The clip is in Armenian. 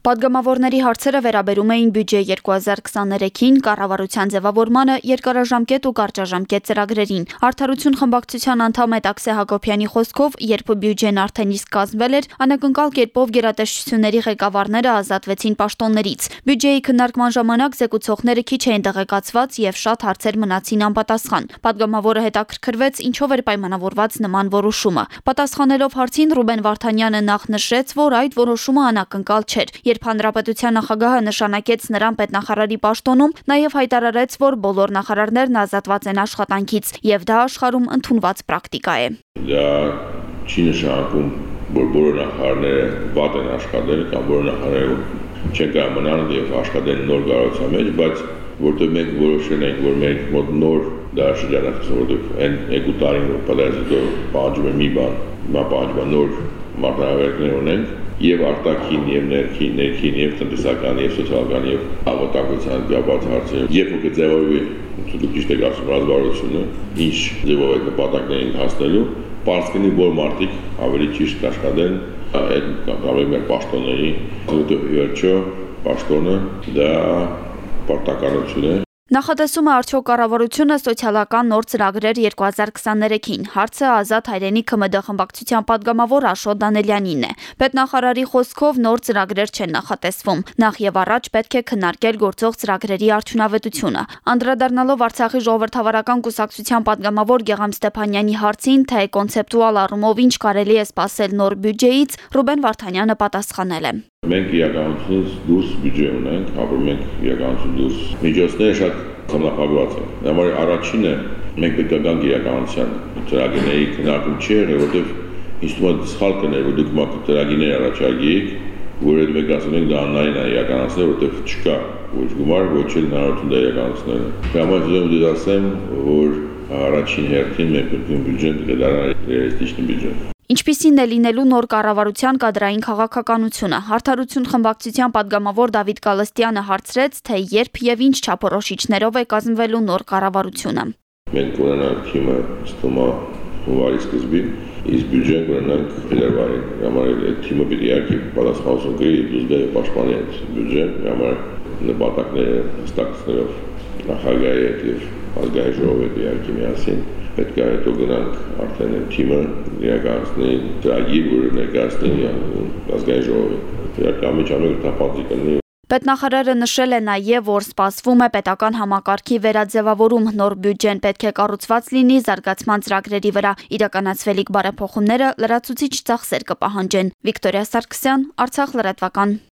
Պատգամավորների հարցերը վերաբերում էին բյուջե 2023-ին, կառավարության ձևավորմանը, երկարաժամկետ ու կարճաժամկետ ծրագրերին։ Արդարություն խմբակցության անդամ Էտաքսե Հակոբյանի խոսքով, երբ բյուջեն արդեն իսկ կազմվել էր, անակնկալ կերպով գերատեսչությունների ղեկավարները ազատվեցին պաշտոններից։ Բյուջեի քննարկման ժամանակ զեկուցողները քիչ էին տեղեկացված եւ շատ հարցեր մնացին անպատասխան։ Պատգամավորը հետաքրքրվեց, ինչով էր պայմանավորված նման որոշումը։ Պատասխանելով հարցին Ռուբեն Վարդանյանը նախ նշեց, որ այդ որոշումը անակնկալ չէր Երբ հանրապետության նախագահը նշանակեց նրան պետնախարարի պաշտոնում, նաև հայտարարեց, որ բոլոր նախարարներն ազատված են աշխատանքից եւ դա աշխարհում ընդունված պրակտիկա է։ Դա չի նշանակում, որ բոլոր նախարարները վատ են աշխատել կամ բոլոր նախարարները չեն կարող մնալ եւ աշխատել նոր կառավարության մեջ, բայց որտեղ մենք որոշել ենք, որ մեր մոտ նոր դաշնջանախս, որտեղ այն երկու տարին որ պատասխանը պահանջում է մի բան, մա պահանջում նոր մարտահրավերներ ունենք, եւ արտաքին եւ ներքին, ներքին եւ տնտեսական եւ սոցիալական եւ անվտանգության կապված հարցեր, երբ որ կձևավորվի դուք ճիշտ եք ասում ռազմավարությունը, ինչ ձևով այդ նպատակներին հասնելու, բարձ կնի որ մարդիկ ավելի ճիշտ աշխատեն այդ կամ մեր պաշտոնների, որտեղ վերջո պաշտոնը դա պարտականություն է Նախատեսում է արդյոք կառավարությունը սոցիալական նոր ծրագրեր 2023-ին։ Հարցը ազատ հայրենի ԿՄԴ խմբակցության падգամավոր Աշոտ Դանելյանինն է։ Պետնախարարի խոսքով նոր ծրագրեր չեն նախատեսվում։ Նախ եւ առաջ պետք է քննարկել գործող ծրագրերի արդյունավետությունը։ Անդրադառնալով Արցախի ժողովրդավարական կուսակցության падգամավոր Գեգամ Ստեփանյանի հարցին, թե կոնցեպտուալ առումով ինչ կարելի է սпасել նոր բյուջեից, Ռուբեն Վարդանյանը պատասխանել է։ Մենք իրականությունից դուրս բյուջե ունենք, ապա մենք իրականություն դուրս միջոցները շատ խմբավորված են։ Համար առաջինը մենք պետք է գանք իրականության ծրագրերի քննարկում չի եղել, որովհետև ինձ թվում է սխալ կներ, որ դուք մակ ծրագրեր առաջարկեիք, որ այդ մեկ ասում ենք դա աննային է իրականացնել, որովհետև չկա ոչ գումար, ոչ էլ հնարավորություն դա իրականացնել։ Համար ուզում եմ ասեմ, որ առաջին հերթին մենք պետք է բյուջեն դառնա ռեալիստիկ բյուջե ինչպիսին է լինելու նոր կառավարության կադրային քաղաքականությունը։ Հարթարություն խմբակցության падգամավոր Դավիթ Գալստյանը հարցրեց, թե երբ եւ ինչ չափորոշիչներով է կազմվելու նոր կառավարությունը։ Մենք կունենանք հիմա ստումա հունվարի սկզբին, իսկ բյուջեն կունենանք փետրվարին։ Համար է թիմը պիտի իհարկե պատասխանատվություն գրի եւ դուզգայի պաշտպանի այդ բյուջեն, համար նպատակները հստակցնելով նախագահի հետ եւ ազգային ժողովի հետ իհարկե միասին պետք է հետո գնանք արդեն այդ թիմը իրականացնի ծրագիր, որը ներկայացնի ազգային ժողովին։ Իրական միջամեկ թափանցի կլինի Պետնախարարը նշել է նաև, որ սպասվում է պետական համակարգի վերաձևավորում, նոր բյուջեն պետք է կառուցված լինի զարգացման ծրագրերի վրա։ Իրականացվելիք բարեփոխումները լրացուցիչ ծախսեր կպահանջեն։ Վիկտորիա Սարգսյան, Արցախ լրատվական։